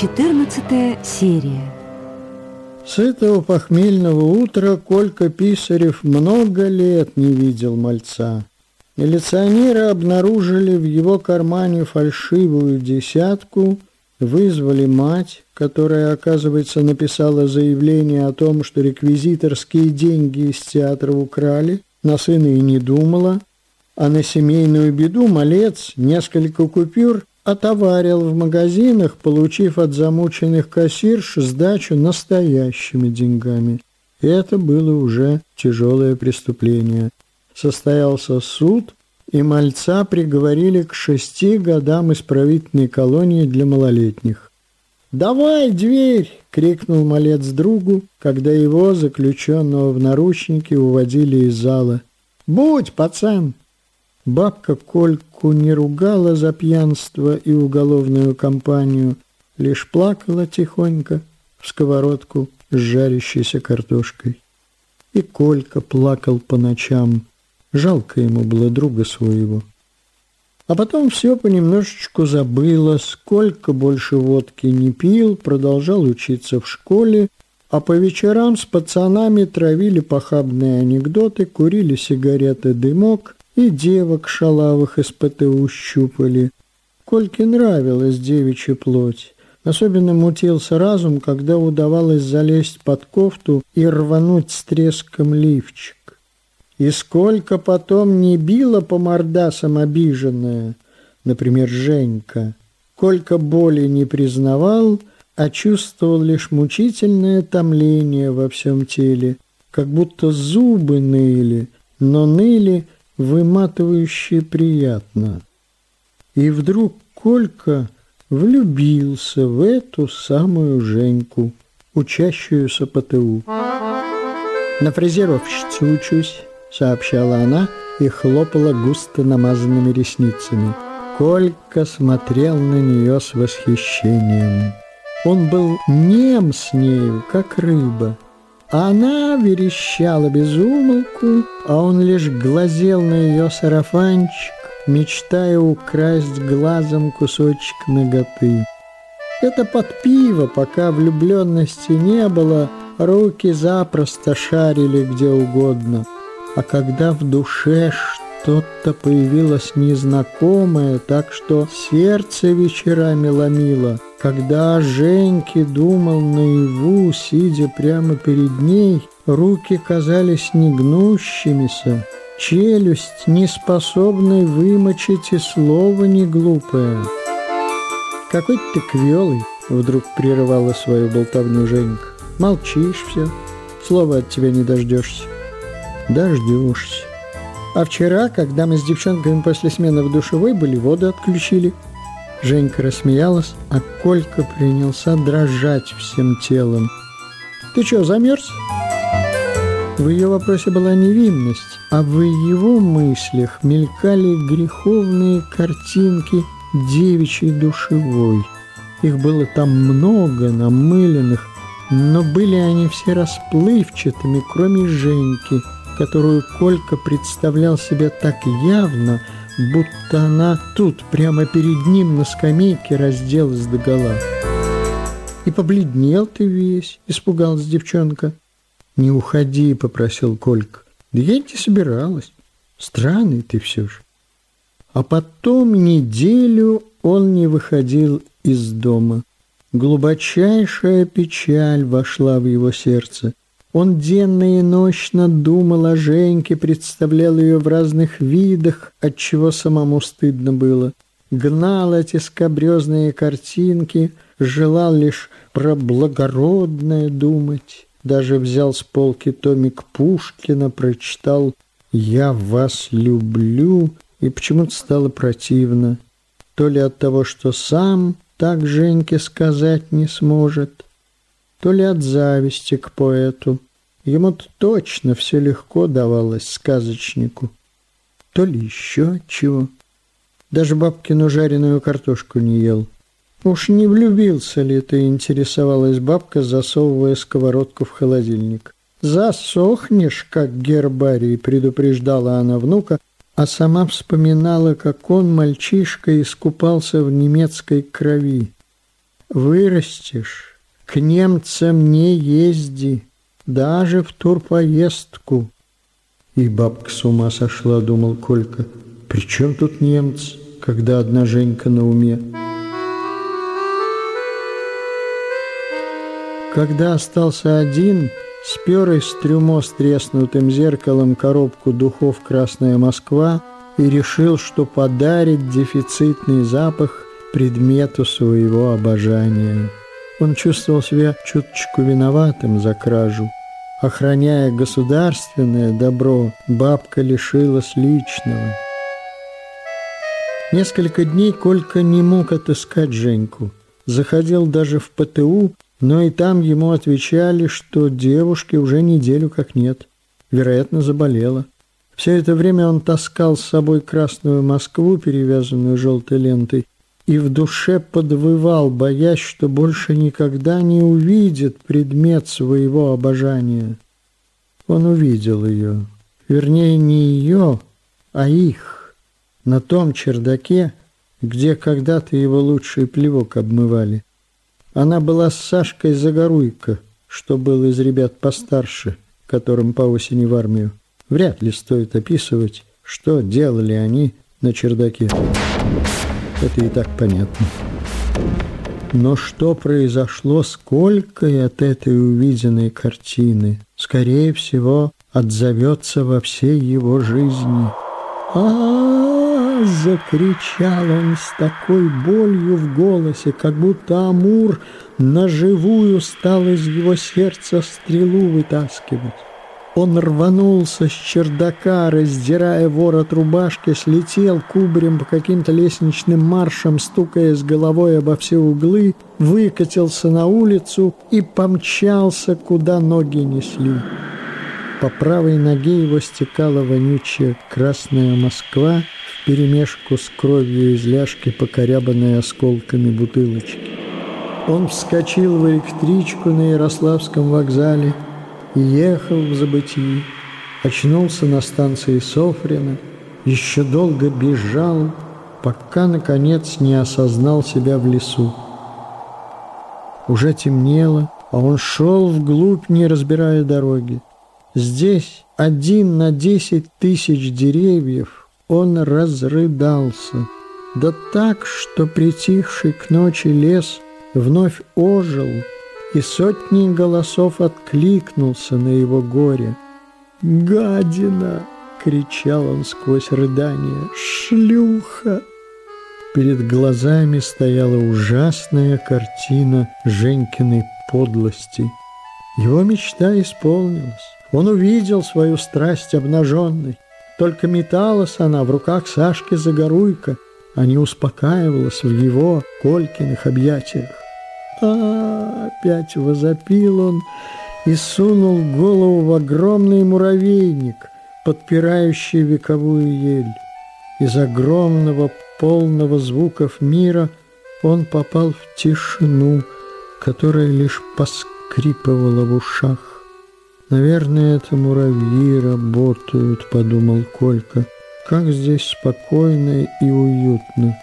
14 серия С этого похмельного утра Колька Писарев много лет не видел мальца. Милиционеры обнаружили в его кармане фальшивую десятку, вызвали мать, которая, оказывается, написала заявление о том, что реквизиторские деньги из театра украли, на сына и не думала, а на семейную беду малец несколько купюр отоварил в магазинах, получив от замученных кассирш сдачу настоящими деньгами. И это было уже тяжелое преступление. Состоялся суд, и мальца приговорили к шести годам исправительной колонии для малолетних. «Давай дверь!» — крикнул малец другу, когда его, заключенного в наручники, уводили из зала. «Будь, пацан!» Бабка Кольку не ругала за пьянство и уголовную компанию, лишь плакала тихонько в сковородку с жарящейся картошкой. И Колька плакал по ночам. Жалко ему было друга своего. А потом все понемножечку забыло, сколько больше водки не пил, продолжал учиться в школе, а по вечерам с пацанами травили похабные анекдоты, курили сигареты дымок и девок шалавых из ПТУ щупали. Кольке нравилась девичья плоть. Особенно мутился разум, когда удавалось залезть под кофту и рвануть с треском лифчик. И сколько потом не била по мордасам обиженная, например, Женька, сколько боли не признавал, а чувствовал лишь мучительное томление во всем теле, как будто зубы ныли, но ныли – выматывающе приятно. И вдруг Колька влюбился в эту самую Женьку, учащуюся ПТУ. «На фрезеровщицу учусь», — сообщала она и хлопала густо намазанными ресницами. Колька смотрел на нее с восхищением. Он был нем с нею, как рыба. Она верещала без умолку, а он лишь глазел на ее сарафанчик, мечтая украсть глазом кусочек ноготы. Это под пиво, пока влюбленности не было, руки запросто шарили где угодно. А когда в душе что-то появилось незнакомое, так что сердце вечерами ломило – когда Женьке думал наяву, сидя прямо перед ней, руки казались негнущимися, челюсть неспособной вымочить и слова не глупое. «Какой ты квелый!» — вдруг прерывала свою болтовню Женька. «Молчишь все, слова от тебя не дождешься». «Дождешься. А вчера, когда мы с девчонками после смены в душевой были, воду отключили». Женька рассмеялась, а Колька принялся дрожать всем телом. «Ты что, замерз?» В ее вопросе была невинность, а в его мыслях мелькали греховные картинки девичьей душевой. Их было там много, намыленных, но были они все расплывчатыми, кроме Женьки, которую Колька представлял себе так явно – будто она тут, прямо перед ним на скамейке, разделась догола. «И побледнел ты весь», — испугалась девчонка. «Не уходи», — попросил Колька. «Да я не собиралась. Странный ты все же». А потом неделю он не выходил из дома. Глубочайшая печаль вошла в его сердце. Он денно и ночно думал о Женьке, представлял ее в разных видах, от чего самому стыдно было. Гнал эти скобрезные картинки, желал лишь про благородное думать. Даже взял с полки томик Пушкина, прочитал «Я вас люблю» и почему-то стало противно. То ли от того, что сам так Женьке сказать не сможет, то ли от зависти к поэту. Ему-то точно все легко давалось сказочнику, то ли еще чего. Даже бабкину жареную картошку не ел. Уж не влюбился ли ты, интересовалась бабка, засовывая сковородку в холодильник. «Засохнешь, как гербарий», — предупреждала она внука, а сама вспоминала, как он, мальчишка, искупался в немецкой крови. вырастешь, к немцам не езди, даже в турпоездку. И бабка с ума сошла, думал Колька. При чем тут немцы, когда одна Женька на уме? Когда остался один, спер из трюмо с треснутым зеркалом коробку духов «Красная Москва» и решил, что подарит дефицитный запах предмету своего обожания. Он чувствовал себя чуточку виноватым за кражу. Охраняя государственное добро, бабка лишилась личного. Несколько дней Колька не мог отыскать Женьку. Заходил даже в ПТУ, но и там ему отвечали, что девушки уже неделю как нет. Вероятно, заболела. Все это время он таскал с собой красную Москву, перевязанную желтой лентой, и в душе подвывал, боясь, что больше никогда не увидит предмет своего обожания. Он увидел ее, вернее, не ее, а их, на том чердаке, где когда-то его лучший плевок обмывали. Она была с Сашкой Загоруйко, что был из ребят постарше, которым по осени в армию. Вряд ли стоит описывать, что делали они на чердаке. Это и так понятно. Но что произошло с Колькой от этой увиденной картины, скорее всего, отзовется во всей его жизни. а, -а, -а закричал он с такой болью в голосе, как будто Амур наживую стал из его сердца стрелу вытаскивать. Он рванулся с чердака, раздирая ворот рубашки, слетел кубарем по каким-то лестничным маршам, стукая с головой обо все углы, выкатился на улицу и помчался, куда ноги несли. По правой ноге его стекала вонючая красная Москва вперемешку с кровью из ляжки, покорябанной осколками бутылочки. Он вскочил в электричку на Ярославском вокзале, и ехал в забытии, очнулся на станции Софрина, еще долго бежал, пока, наконец, не осознал себя в лесу. Уже темнело, а он шел вглубь, не разбирая дороги. Здесь, один на десять тысяч деревьев, он разрыдался. Да так, что притихший к ночи лес вновь ожил — и сотни голосов откликнулся на его горе. «Гадина!» — кричал он сквозь рыдание. «Шлюха!» Перед глазами стояла ужасная картина Женькиной подлости. Его мечта исполнилась. Он увидел свою страсть обнаженной. Только металась она в руках Сашки Загоруйка, а не успокаивалась в его Колькиных объятиях а опять возопил он и сунул голову в огромный муравейник, подпирающий вековую ель. Из огромного, полного звуков мира он попал в тишину, которая лишь поскрипывала в ушах. «Наверное, это муравьи работают», — подумал Колька. «Как здесь спокойно и уютно».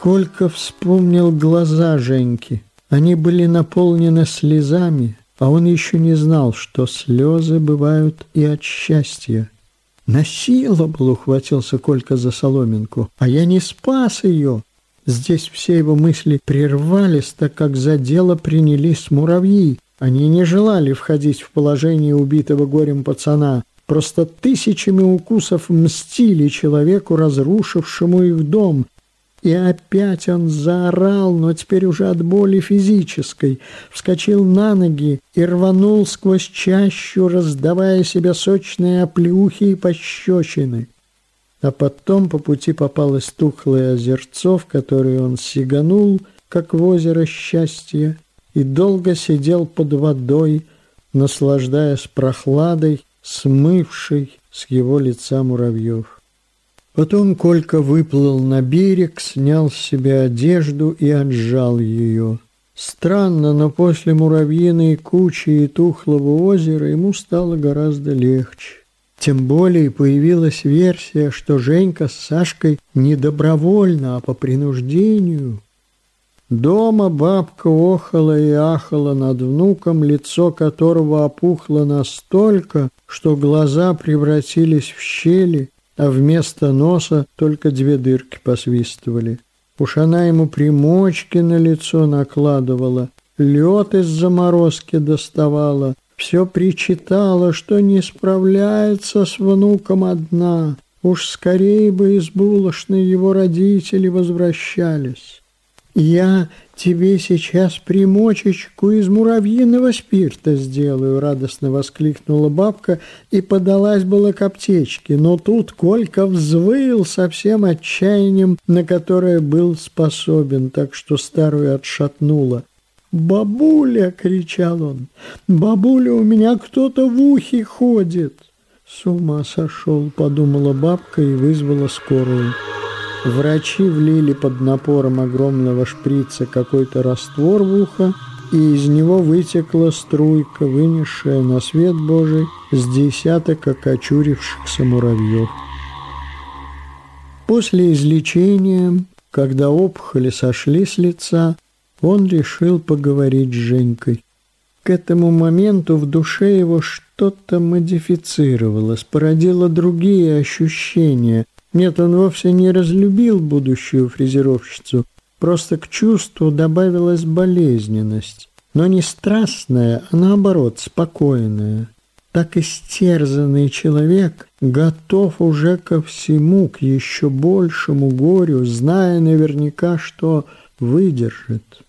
Колька вспомнил глаза Женьки. Они были наполнены слезами, а он еще не знал, что слезы бывают и от счастья. «Насиловал!» — ухватился Колька за соломинку. «А я не спас ее!» Здесь все его мысли прервались, так как за дело принялись муравьи. Они не желали входить в положение убитого горем пацана, просто тысячами укусов мстили человеку, разрушившему их дом, и опять он заорал, но теперь уже от боли физической, вскочил на ноги и рванул сквозь чащу, раздавая себе сочные оплеухи и пощечины. А потом по пути попалось тухлое озерцо, в которое он сиганул, как в озеро счастья, и долго сидел под водой, наслаждаясь прохладой, смывшей с его лица муравьев. Потом Колька выплыл на берег, снял с себя одежду и отжал ее. Странно, но после муравьиной кучи и тухлого озера ему стало гораздо легче. Тем более появилась версия, что Женька с Сашкой не добровольно, а по принуждению. Дома бабка охала и ахала над внуком, лицо которого опухло настолько, что глаза превратились в щели, а вместо носа только две дырки посвистывали. Уж она ему примочки на лицо накладывала, лед из заморозки доставала, все причитала, что не справляется с внуком одна. Уж скорее бы из булочной его родители возвращались. «Я тебе сейчас примочечку из муравьиного спирта сделаю», — радостно воскликнула бабка и подалась была к аптечке, но тут Колька взвыл со всем отчаянием, на которое был способен, так что старую отшатнула. «Бабуля!» — кричал он. «Бабуля, у меня кто-то в ухе ходит!» «С ума сошел!» — подумала бабка и вызвала скорую. Врачи влили под напором огромного шприца какой-то раствор в ухо, и из него вытекла струйка, вынесшая на свет Божий с десяток окочурившихся муравьев. После излечения, когда опухоли сошли с лица, он решил поговорить с Женькой. К этому моменту в душе его что-то модифицировалось, породило другие ощущения – нет, он вовсе не разлюбил будущую фрезеровщицу, просто к чувству добавилась болезненность, но не страстная, а наоборот, спокойная. Так истерзанный человек готов уже ко всему, к еще большему горю, зная наверняка, что выдержит.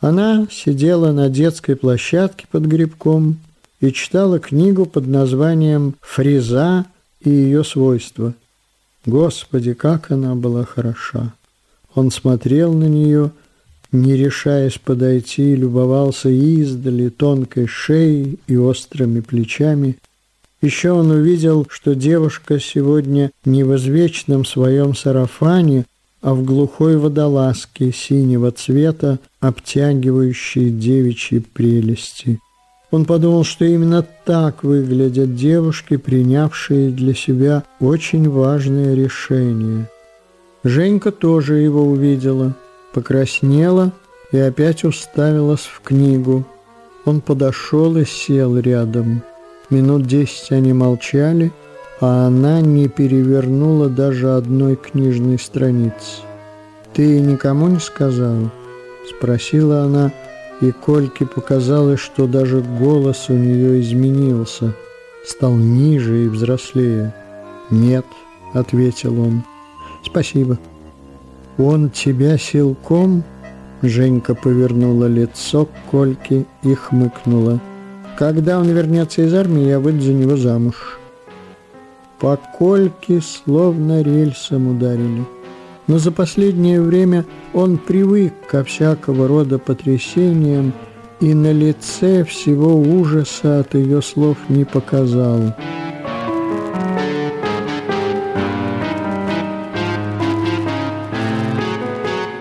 Она сидела на детской площадке под грибком и читала книгу под названием «Фреза и ее свойства». Господи, как она была хороша! Он смотрел на нее, не решаясь подойти, любовался издали тонкой шеей и острыми плечами. Еще он увидел, что девушка сегодня не в извечном своем сарафане, а в глухой водолазке синего цвета, обтягивающей девичьи прелести. Он подумал, что именно так выглядят девушки, принявшие для себя очень важное решение. Женька тоже его увидела, покраснела и опять уставилась в книгу. Он подошел и сел рядом. Минут десять они молчали, а она не перевернула даже одной книжной страницы. «Ты никому не сказал?» — спросила она, — и Кольке показалось, что даже голос у нее изменился, стал ниже и взрослее. «Нет», — ответил он, — «спасибо». «Он тебя силком?» Женька повернула лицо к Кольке и хмыкнула. «Когда он вернется из армии, я выйду за него замуж». По Кольке словно рельсом ударили но за последнее время он привык ко всякого рода потрясениям и на лице всего ужаса от ее слов не показал.